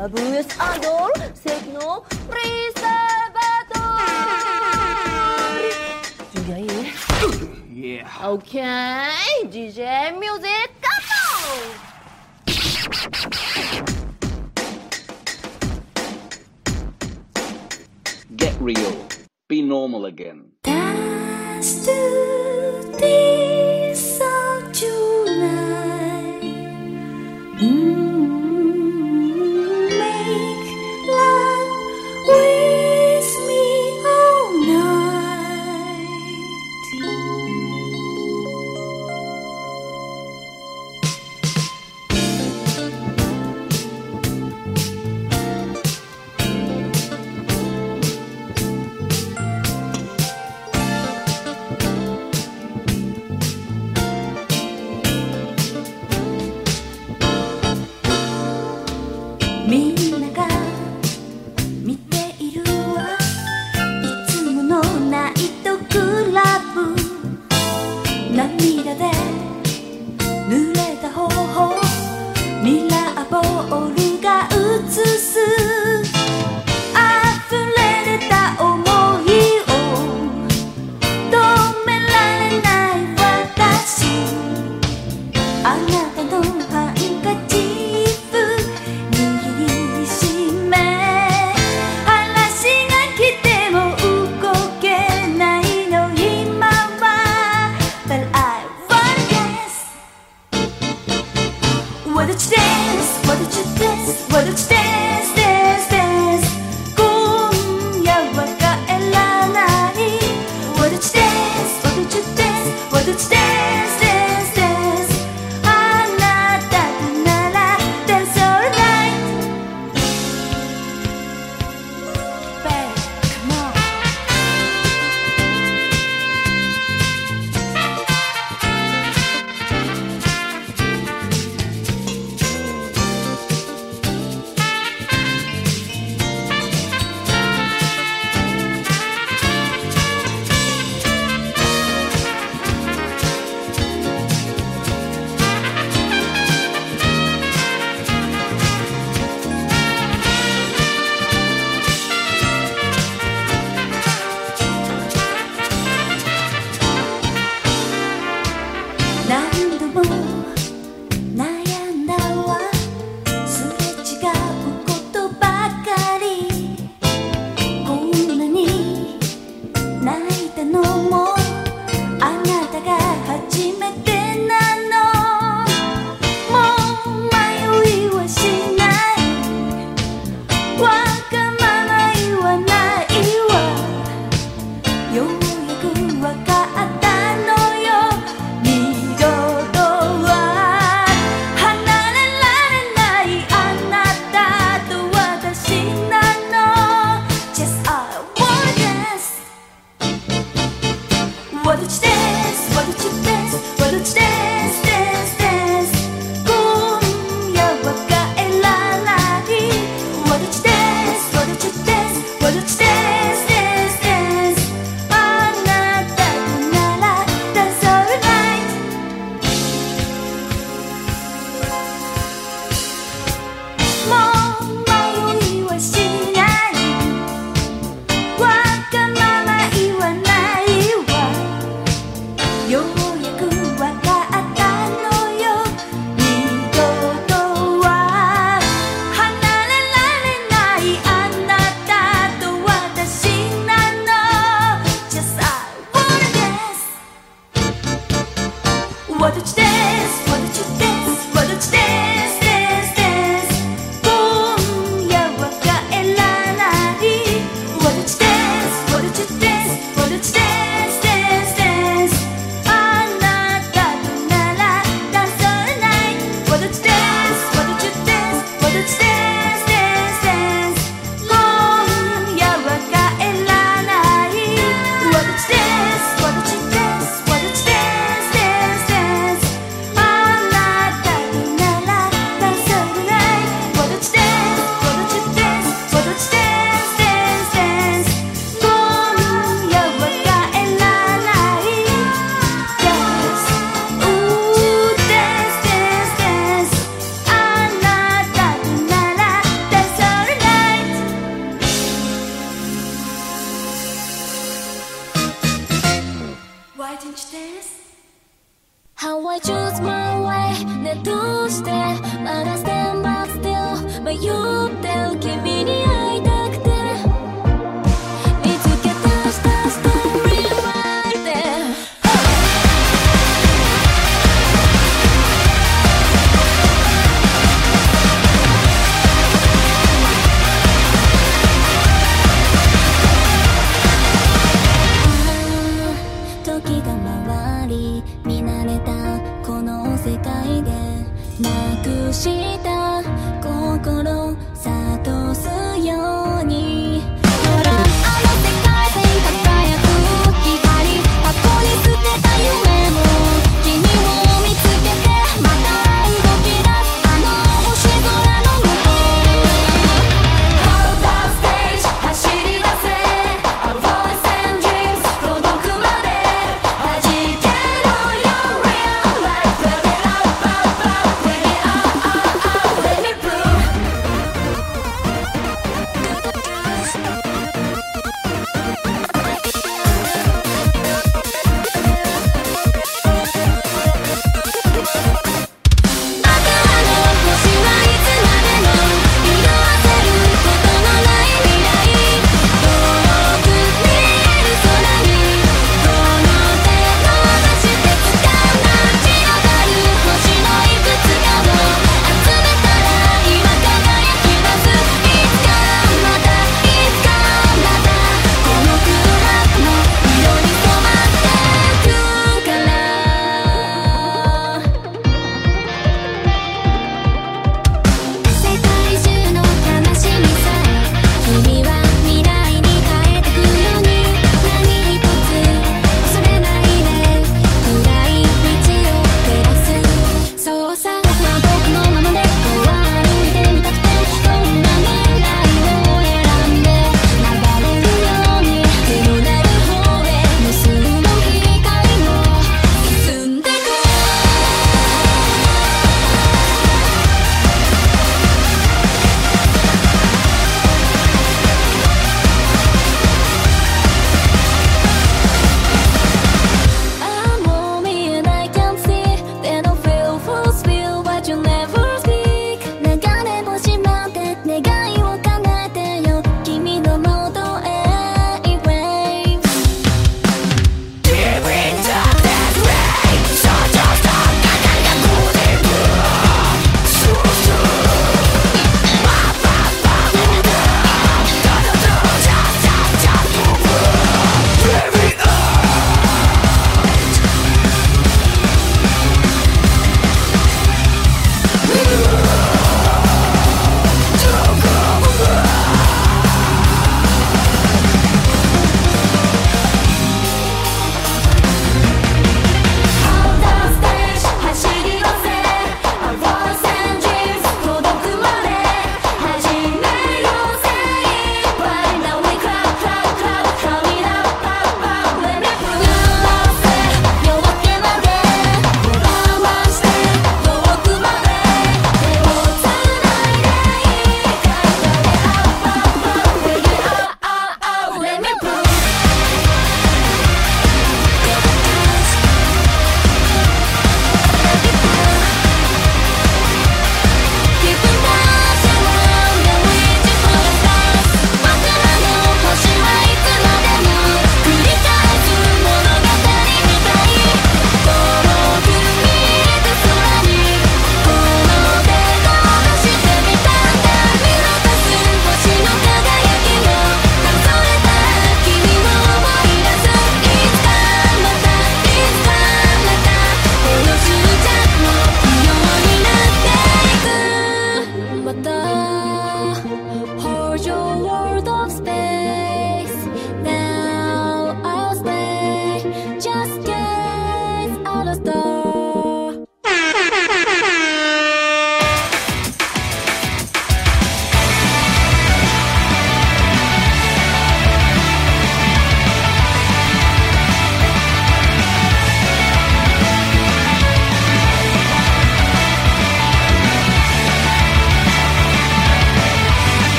The blues idol signal preservator. Yeah. Okay, DJ music, come on. Get real. Be normal again. Dance to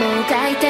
もう書いて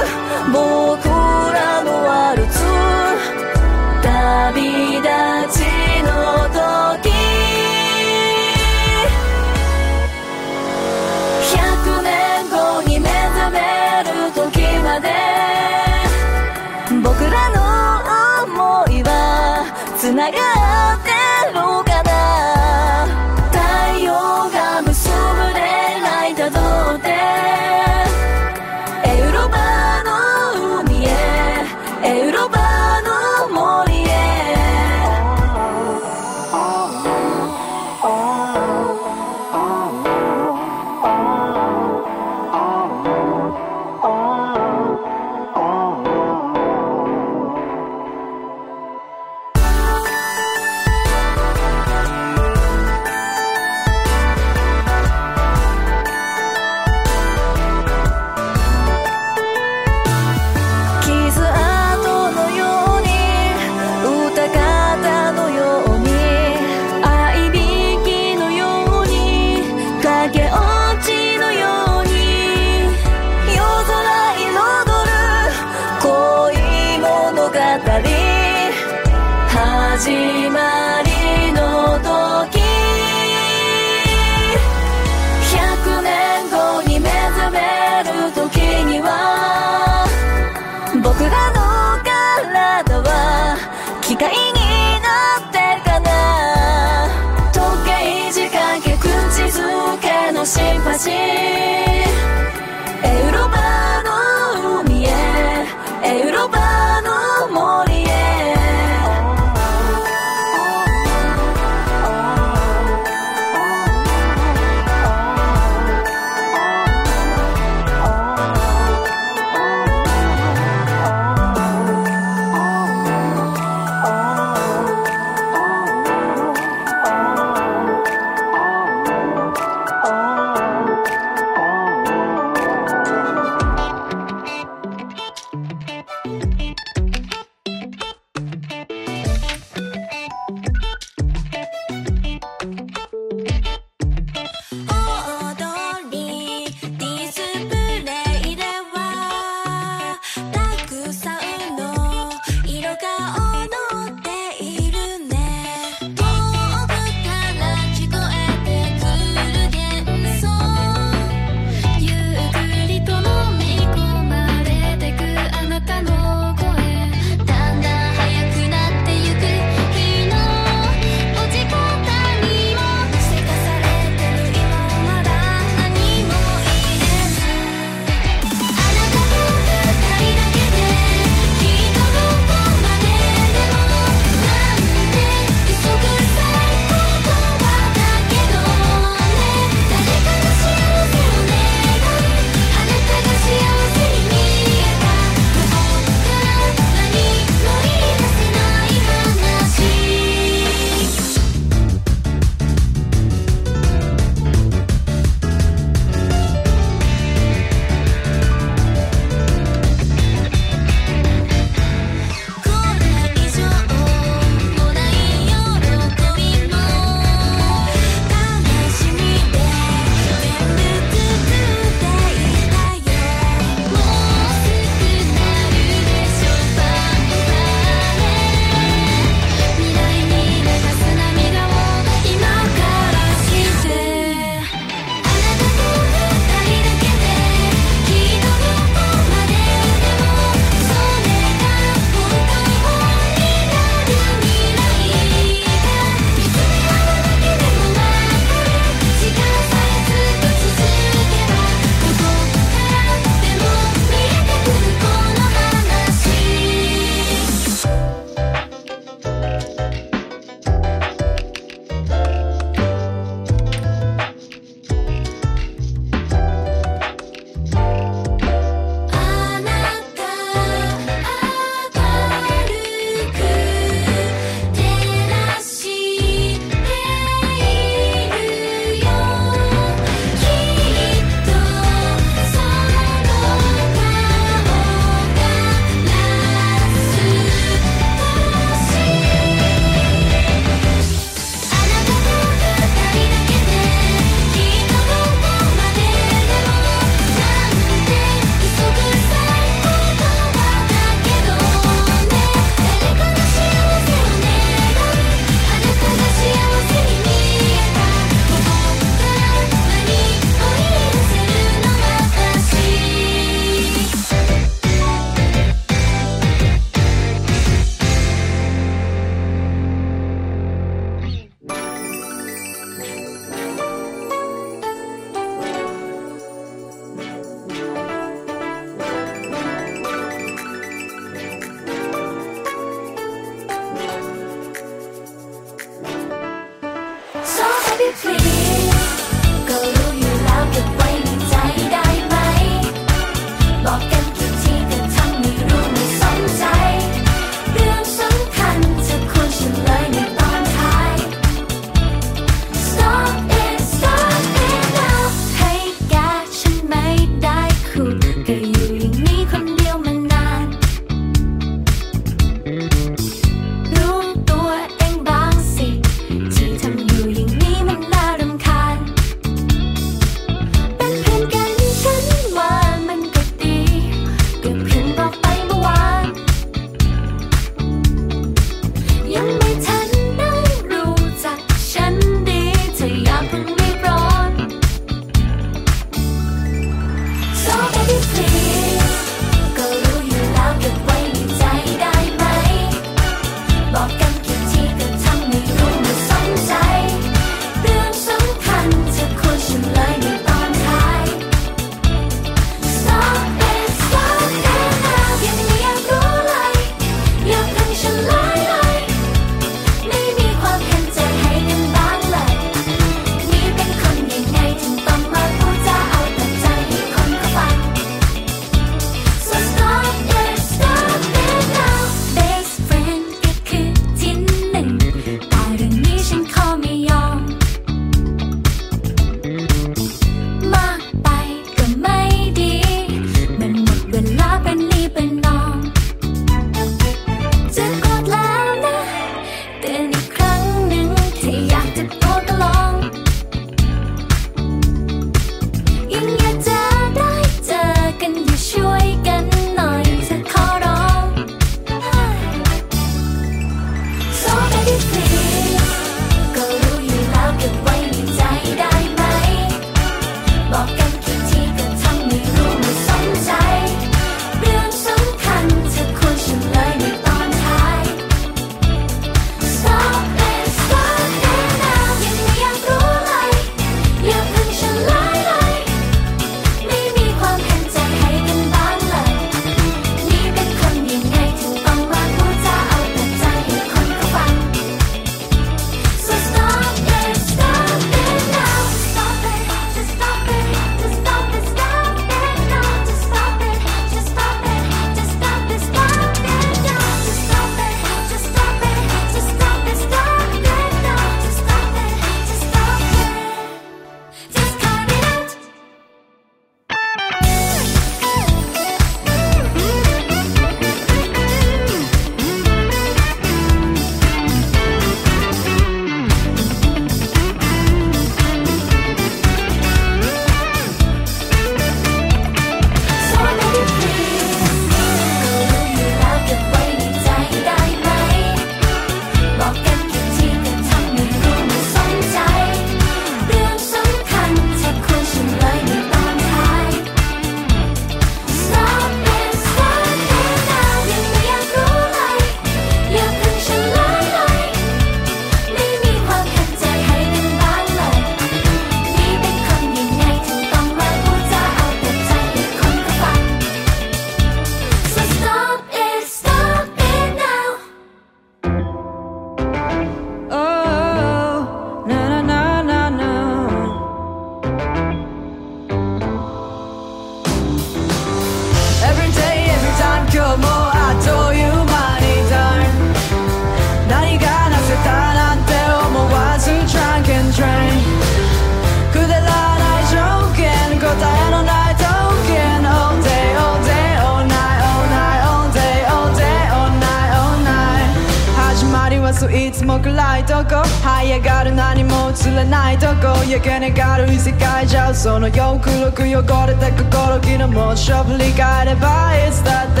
つも暗いとこ。這い上がる何も映れないとこ。焼け願る異世界じゃそのよくろく汚れた心気のモーション振り返れば。いつだって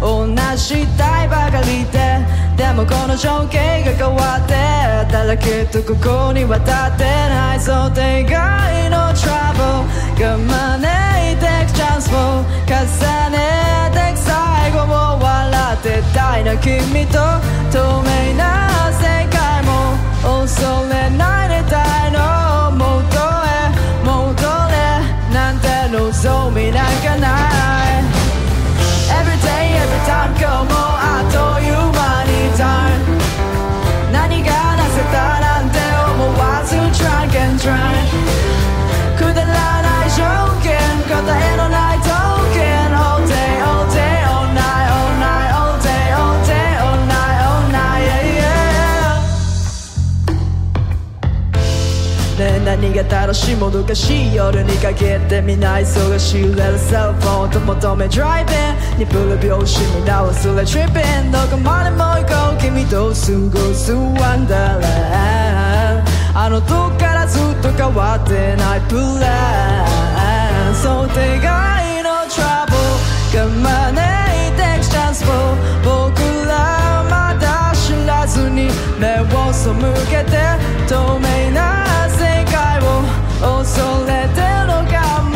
同じたいばかりで。でもこの情景が変わって。たらきっとここに渡ってない。想定外の trouble が招いてくチャンスを重ねてくさ最後を笑ってたいな君と透明な世界も恐れない熱帯の元へ戻れなんて望みなんかない。Every day, every time 今日もあっという間に time 何がなせたなんて思わず drunk and drunk くだらない条件答えのない何が楽しいもどかしい夜にかけてみんな忙しい。Let cell phone と求め driving にプル拍子みんな忘れ tripping どこまでも行こう。君と過ごす Wonderland あの時からずっと変わってない。プラン想定外の trouble が招いてくチャンスを僕らまだ知らずに目を背けて。透明な Oh, so let the look out.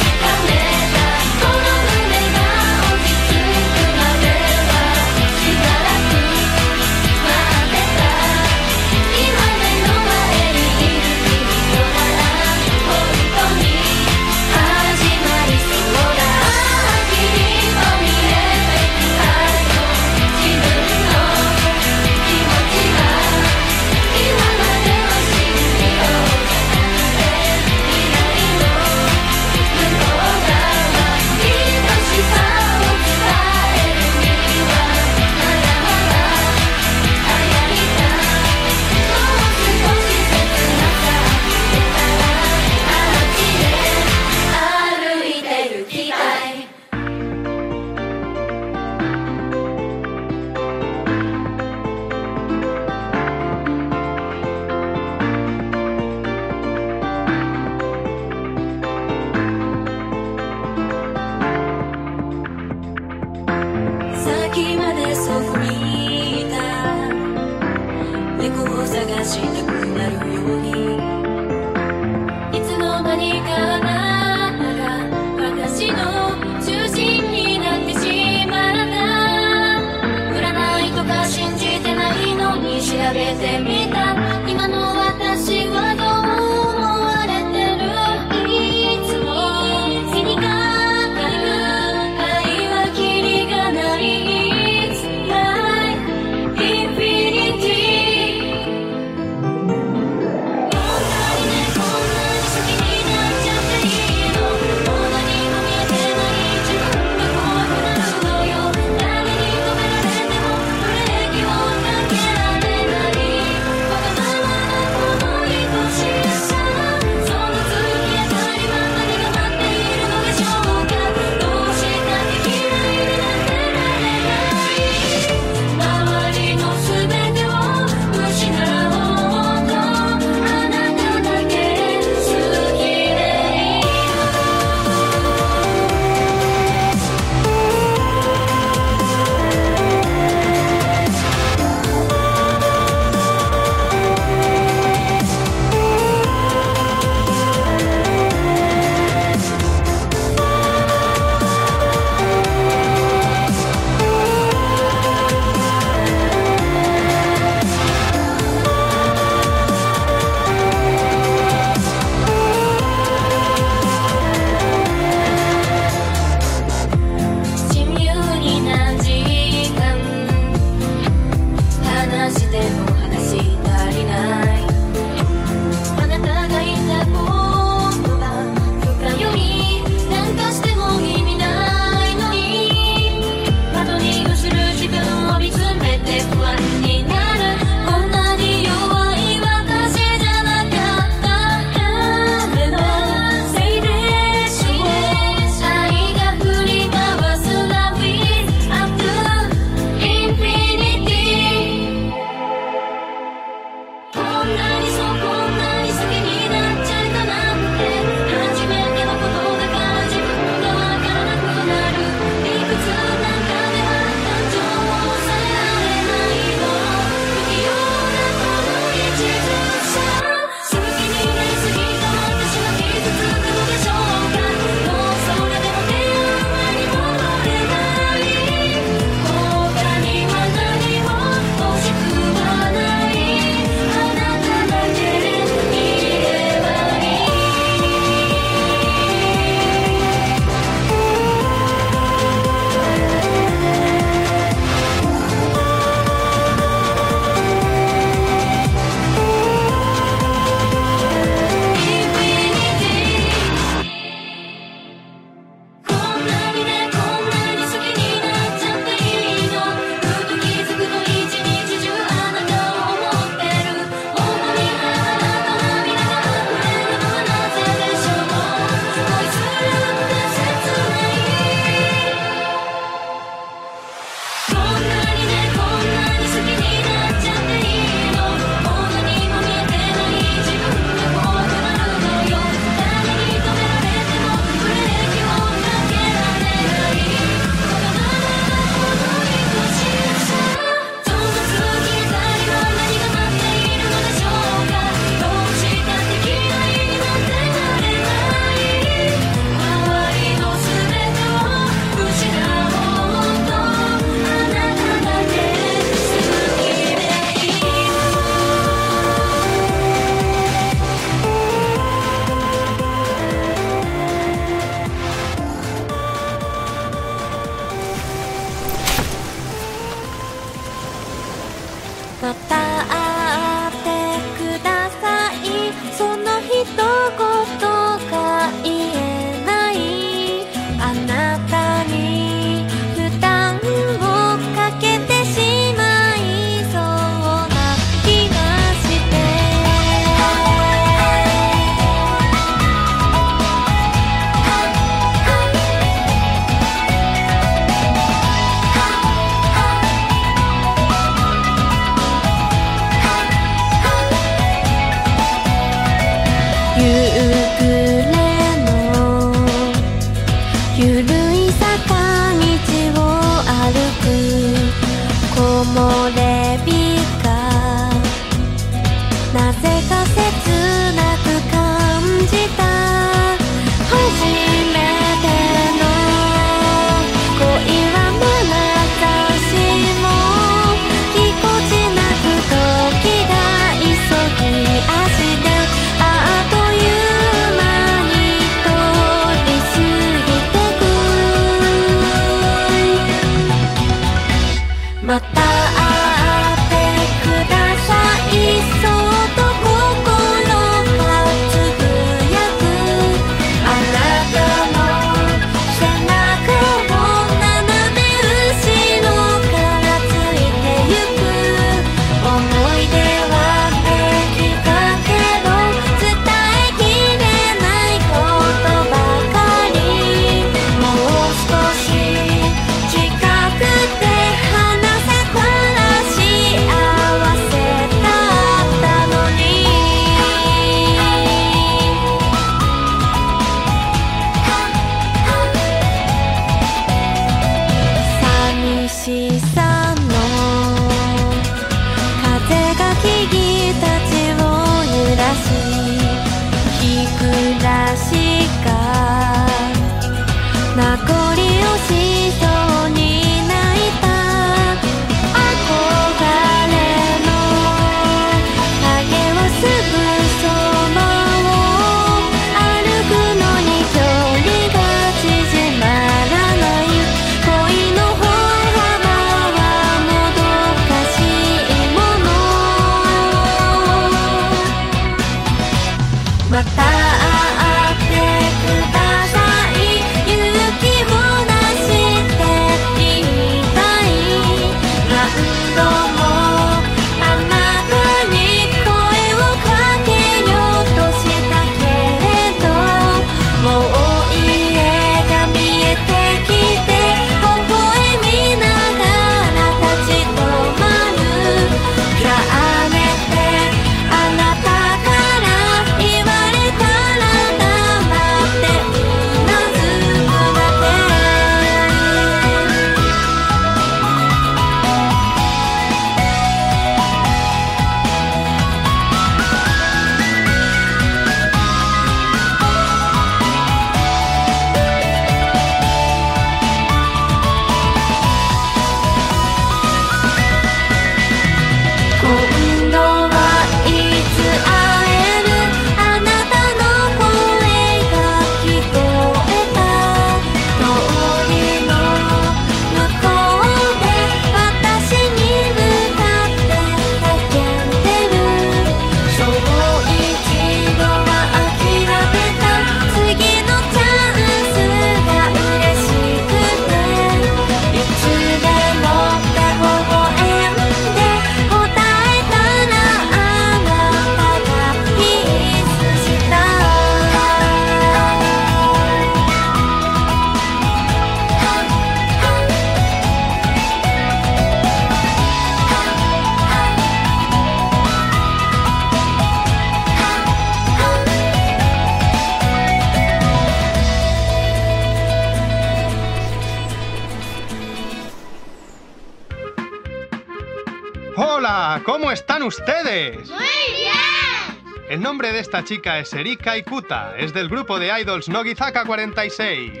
Esta chica es Erika Ikuta, es del grupo de idols Nogizaka 46. ¡Qué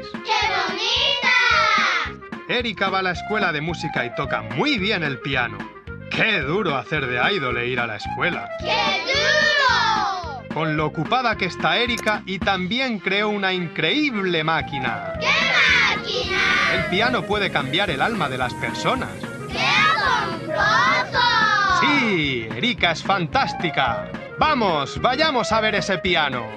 bonita! Erika va a la escuela de música y toca muy bien el piano. ¡Qué duro hacer de idol e ir a la escuela! ¡Qué duro! Con lo ocupada que está Erika y también creó una increíble máquina. ¡Qué máquina! El piano puede cambiar el alma de las personas. ¡Qué asombroso! Sí, Erika es fantástica. Vamos, vayamos a ver ese piano.